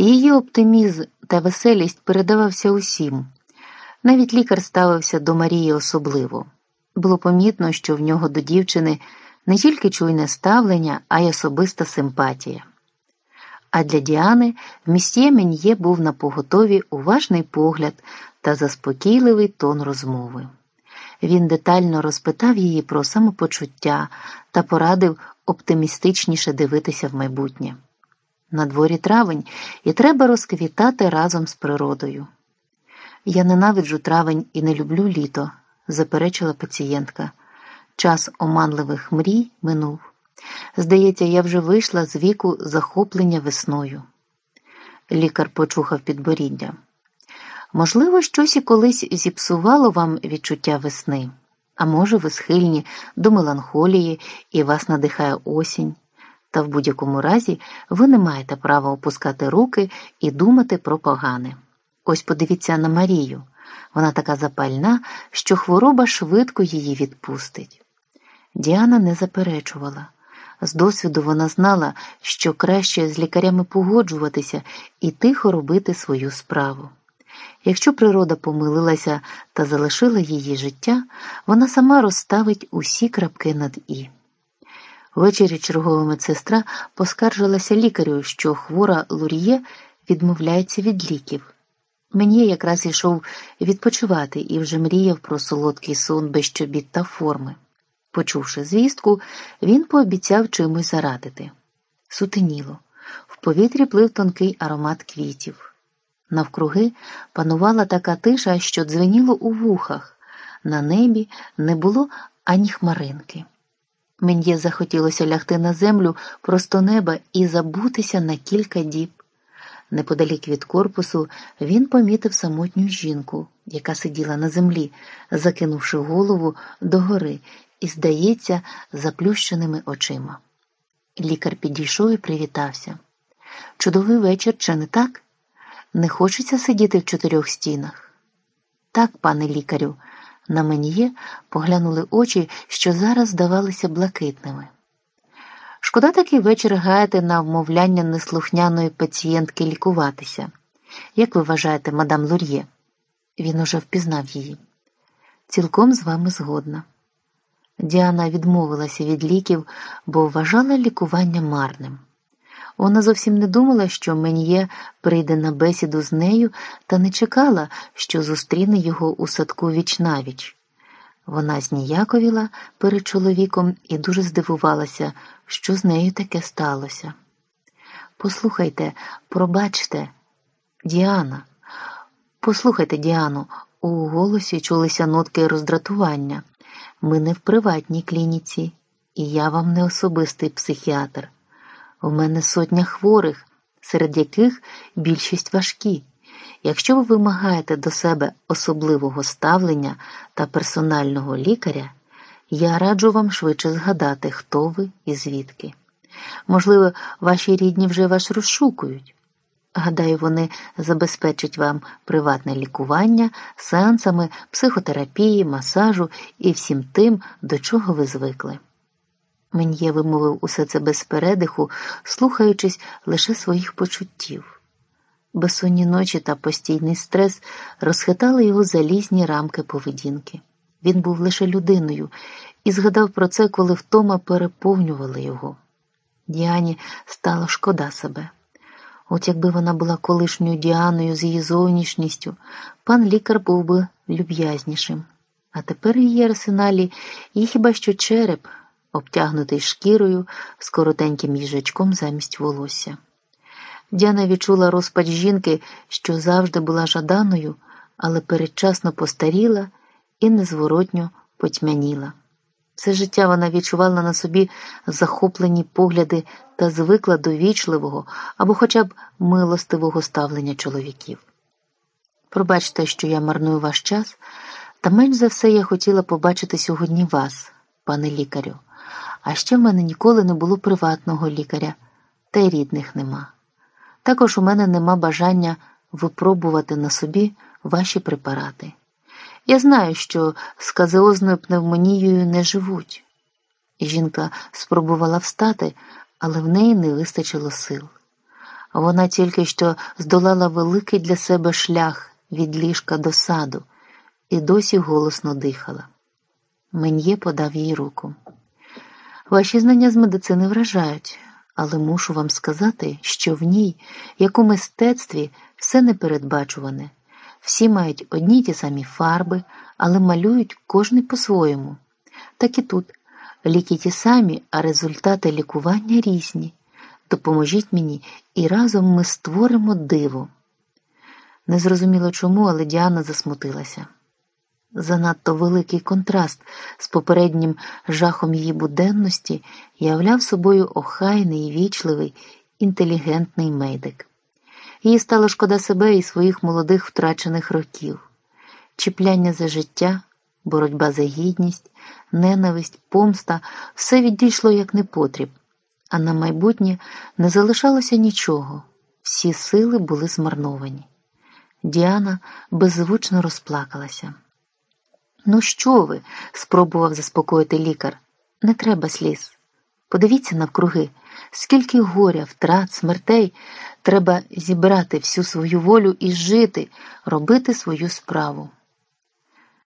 Її оптимізм та веселість передавався усім. Навіть лікар ставився до Марії особливо. Було помітно, що в нього до дівчини не тільки чуйне ставлення, а й особиста симпатія. А для Діани в місьє Мен'є був на поготові уважний погляд та заспокійливий тон розмови. Він детально розпитав її про самопочуття та порадив оптимістичніше дивитися в майбутнє. На дворі травень і треба розквітати разом з природою. Я ненавиджу травень і не люблю літо, заперечила пацієнтка. Час оманливих мрій минув. Здається, я вже вийшла з віку захоплення весною. Лікар почухав підборіддя. Можливо, щось і колись зіпсувало вам відчуття весни, а може, ви схильні до меланхолії і вас надихає осінь. Та в будь-якому разі ви не маєте права опускати руки і думати про погане. Ось подивіться на Марію. Вона така запальна, що хвороба швидко її відпустить. Діана не заперечувала. З досвіду вона знала, що краще з лікарями погоджуватися і тихо робити свою справу. Якщо природа помилилася та залишила її життя, вона сама розставить усі крапки над і. Ввечері чергова медсестра поскаржилася лікарю, що хвора Лур'є відмовляється від ліків. Мені якраз йшов відпочивати і вже мріяв про солодкий сон без чобіт та форми. Почувши звістку, він пообіцяв чимось зарадити. Сутеніло, в повітрі плив тонкий аромат квітів. Навкруги панувала така тиша, що дзвеніло у вухах, на небі не було ані хмаринки. Мені захотілося лягти на землю просто неба і забутися на кілька діб. Неподалік від корпусу він помітив самотню жінку, яка сиділа на землі, закинувши голову догори і, здається, заплющеними очима. Лікар підійшов і привітався. Чудовий вечір, чи не так? Не хочеться сидіти в чотирьох стінах? Так, пане лікарю, на мені поглянули очі, що зараз здавалися блакитними. Шкода такий вечір гаяти на вмовляння неслухняної пацієнтки лікуватися. Як ви вважаєте, мадам Лур'є? Він уже впізнав її. Цілком з вами згодна. Діана відмовилася від ліків, бо вважала лікування марним. Вона зовсім не думала, що Мен'є прийде на бесіду з нею, та не чекала, що зустріне його у садку віч навіч. Вона зніяковіла перед чоловіком і дуже здивувалася, що з нею таке сталося. Послухайте, пробачте, Діана, послухайте, Діану, у голосі чулися нотки роздратування. Ми не в приватній клініці, і я вам не особистий психіатр. У мене сотня хворих, серед яких більшість важкі. Якщо ви вимагаєте до себе особливого ставлення та персонального лікаря, я раджу вам швидше згадати, хто ви і звідки. Можливо, ваші рідні вже вас розшукують. Гадаю, вони забезпечать вам приватне лікування сеансами психотерапії, масажу і всім тим, до чого ви звикли. Мен'є вимовив усе це без передиху, слухаючись лише своїх почуттів. Безсонні ночі та постійний стрес розхитали його залізні рамки поведінки. Він був лише людиною і згадав про це, коли втома переповнювала його. Діані стало шкода себе. От якби вона була колишньою Діаною з її зовнішністю, пан лікар був би люб'язнішим. А тепер в її арсеналі є хіба що череп, обтягнутий шкірою з коротеньким їжачком замість волосся. Діана відчула розпач жінки, що завжди була жаданою, але передчасно постаріла і незворотньо потьмяніла. Все життя вона відчувала на собі захоплені погляди та звикла до вічливого або хоча б милостивого ставлення чоловіків. Пробачте, що я марную ваш час, та менш за все я хотіла побачити сьогодні вас, пане лікарю, а ще в мене ніколи не було приватного лікаря, та й рідних нема. Також у мене нема бажання випробувати на собі ваші препарати. Я знаю, що з казеозною пневмонією не живуть. Жінка спробувала встати, але в неї не вистачило сил. Вона тільки що здолала великий для себе шлях від ліжка до саду і досі голосно дихала. Мен'є подав їй руку. Ваші знання з медицини вражають, але мушу вам сказати, що в ній, як у мистецтві, все непередбачуване. Всі мають одні й ті самі фарби, але малюють кожний по-своєму. Так і тут ліки ті самі, а результати лікування різні. Допоможіть мені, і разом ми створимо диво. Незрозуміло чому, але Діана засмутилася. Занадто великий контраст з попереднім жахом її буденності являв собою охайний, вічливий, інтелігентний медик. Їй стало шкода себе і своїх молодих втрачених років, чіпляння за життя, боротьба за гідність, ненависть, помста все відійшло як непотріб, а на майбутнє не залишалося нічого, всі сили були змарновані. Діана беззвучно розплакалася. Ну, що ви? спробував заспокоїти лікар. Не треба сліз. Подивіться навкруги, скільки горя, втрат, смертей треба зібрати всю свою волю і жити, робити свою справу.